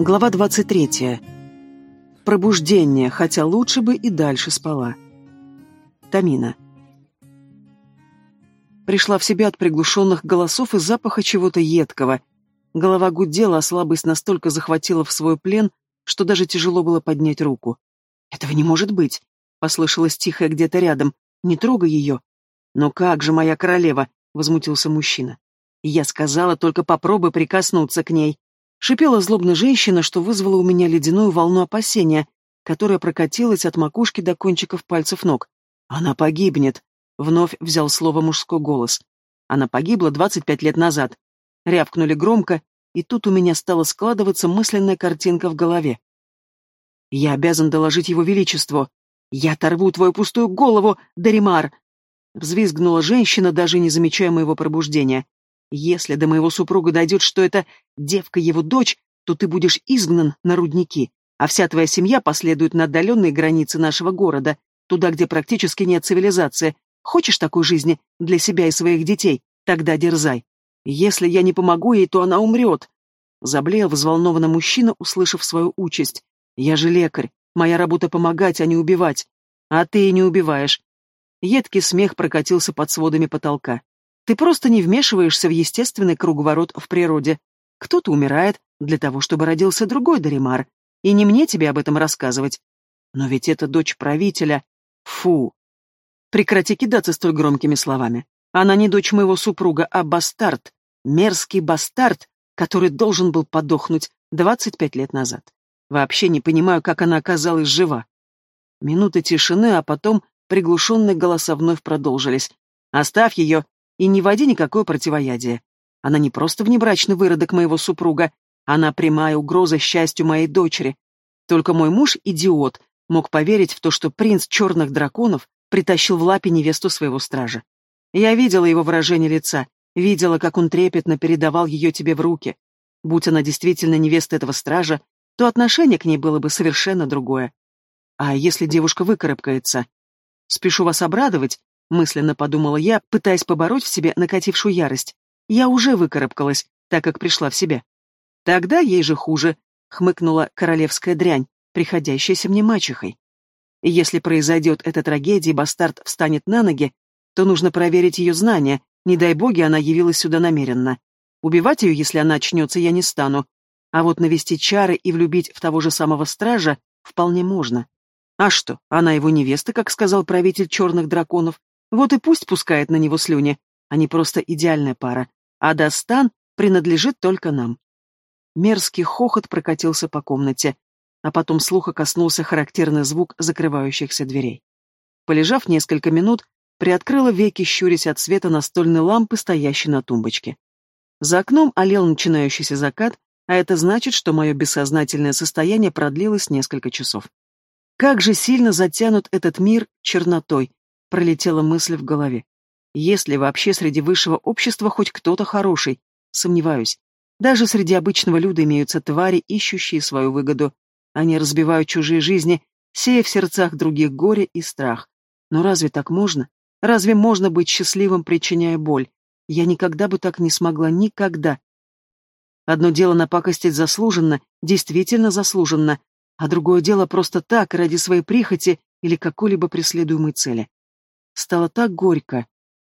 Глава 23. Пробуждение, хотя лучше бы и дальше спала. Тамина. Пришла в себя от приглушенных голосов и запаха чего-то едкого. Голова гудела, а слабость настолько захватила в свой плен, что даже тяжело было поднять руку. «Этого не может быть!» — послышалось тихое где-то рядом. «Не трогай ее!» «Но как же, моя королева!» — возмутился мужчина. «Я сказала, только попробуй прикоснуться к ней!» Шипела злобно женщина, что вызвало у меня ледяную волну опасения, которая прокатилась от макушки до кончиков пальцев ног. «Она погибнет», — вновь взял слово мужской голос. «Она погибла двадцать пять лет назад». Рявкнули громко, и тут у меня стала складываться мысленная картинка в голове. «Я обязан доложить его величеству. Я оторву твою пустую голову, Даримар!» Взвизгнула женщина, даже не замечая моего пробуждения. Если до моего супруга дойдет, что это девка его дочь, то ты будешь изгнан на рудники, а вся твоя семья последует на отдаленные границы нашего города, туда, где практически нет цивилизации. Хочешь такой жизни для себя и своих детей? Тогда дерзай. Если я не помогу ей, то она умрет. Заблеял взволнованно мужчина, услышав свою участь. Я же лекарь. Моя работа помогать, а не убивать. А ты и не убиваешь. Едкий смех прокатился под сводами потолка. Ты просто не вмешиваешься в естественный круговорот в природе. Кто-то умирает для того, чтобы родился другой Даримар. И не мне тебе об этом рассказывать. Но ведь это дочь правителя. Фу. Прекрати кидаться столь громкими словами. Она не дочь моего супруга, а бастард. Мерзкий бастард, который должен был подохнуть 25 лет назад. Вообще не понимаю, как она оказалась жива. Минуты тишины, а потом приглушенные голоса вновь продолжились. «Оставь ее! И не вводи никакое противоядие. Она не просто внебрачный выродок моего супруга, она прямая угроза счастью моей дочери. Только мой муж, идиот, мог поверить в то, что принц черных драконов притащил в лапе невесту своего стража. Я видела его выражение лица, видела, как он трепетно передавал ее тебе в руки. Будь она действительно невеста этого стража, то отношение к ней было бы совершенно другое. А если девушка выкарабкается? Спешу вас обрадовать, мысленно подумала я, пытаясь побороть в себе накатившую ярость. Я уже выкарабкалась, так как пришла в себя. Тогда ей же хуже, хмыкнула королевская дрянь, приходящаяся мне мачехой. Если произойдет эта трагедия и бастард встанет на ноги, то нужно проверить ее знания, не дай боги, она явилась сюда намеренно. Убивать ее, если она очнется, я не стану. А вот навести чары и влюбить в того же самого стража вполне можно. А что, она его невеста, как сказал правитель черных драконов, вот и пусть пускает на него слюни. Они просто идеальная пара. А Дастан принадлежит только нам. Мерзкий хохот прокатился по комнате, а потом слуха коснулся характерный звук закрывающихся дверей. Полежав несколько минут, приоткрыла веки, щурясь от света настольной лампы, стоящей на тумбочке. За окном олел начинающийся закат, а это значит, что мое бессознательное состояние продлилось несколько часов. Как же сильно затянут этот мир чернотой, Пролетела мысль в голове. Есть ли вообще среди высшего общества хоть кто-то хороший? Сомневаюсь. Даже среди обычного люда имеются твари, ищущие свою выгоду. Они разбивают чужие жизни, сея в сердцах других горе и страх. Но разве так можно? Разве можно быть счастливым, причиняя боль? Я никогда бы так не смогла, никогда. Одно дело напакостить заслуженно, действительно заслуженно, а другое дело просто так, ради своей прихоти или какой-либо преследуемой цели. Стало так горько.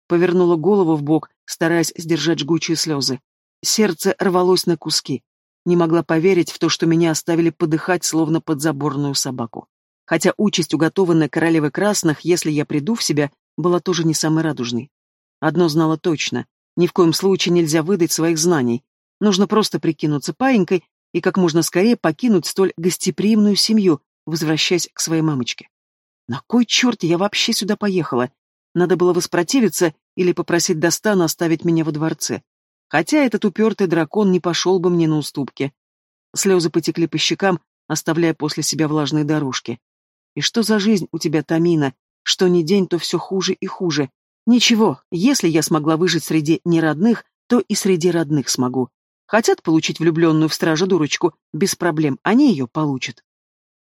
Повернула голову в бок, стараясь сдержать жгучие слезы. Сердце рвалось на куски. Не могла поверить в то, что меня оставили подыхать, словно подзаборную собаку. Хотя участь, уготованная королевой красных, если я приду в себя, была тоже не самой радужной. Одно знала точно. Ни в коем случае нельзя выдать своих знаний. Нужно просто прикинуться паинькой и как можно скорее покинуть столь гостеприимную семью, возвращаясь к своей мамочке. На кой черт я вообще сюда поехала? Надо было воспротивиться или попросить Достана оставить меня во дворце. Хотя этот упертый дракон не пошел бы мне на уступки. Слезы потекли по щекам, оставляя после себя влажные дорожки. И что за жизнь у тебя, Тамина? Что ни день, то все хуже и хуже. Ничего, если я смогла выжить среди неродных, то и среди родных смогу. Хотят получить влюбленную в стража дурочку, без проблем, они ее получат.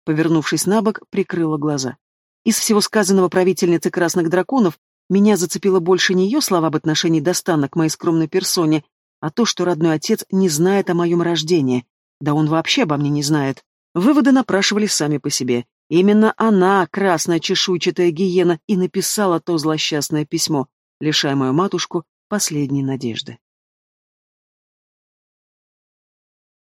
Повернувшись на бок, прикрыла глаза. Из всего сказанного правительницы красных драконов меня зацепило больше не ее слова об отношении Достана к моей скромной персоне, а то, что родной отец не знает о моем рождении. Да он вообще обо мне не знает. Выводы напрашивались сами по себе. Именно она, красная чешуйчатая гиена, и написала то злосчастное письмо, лишая мою матушку последней надежды.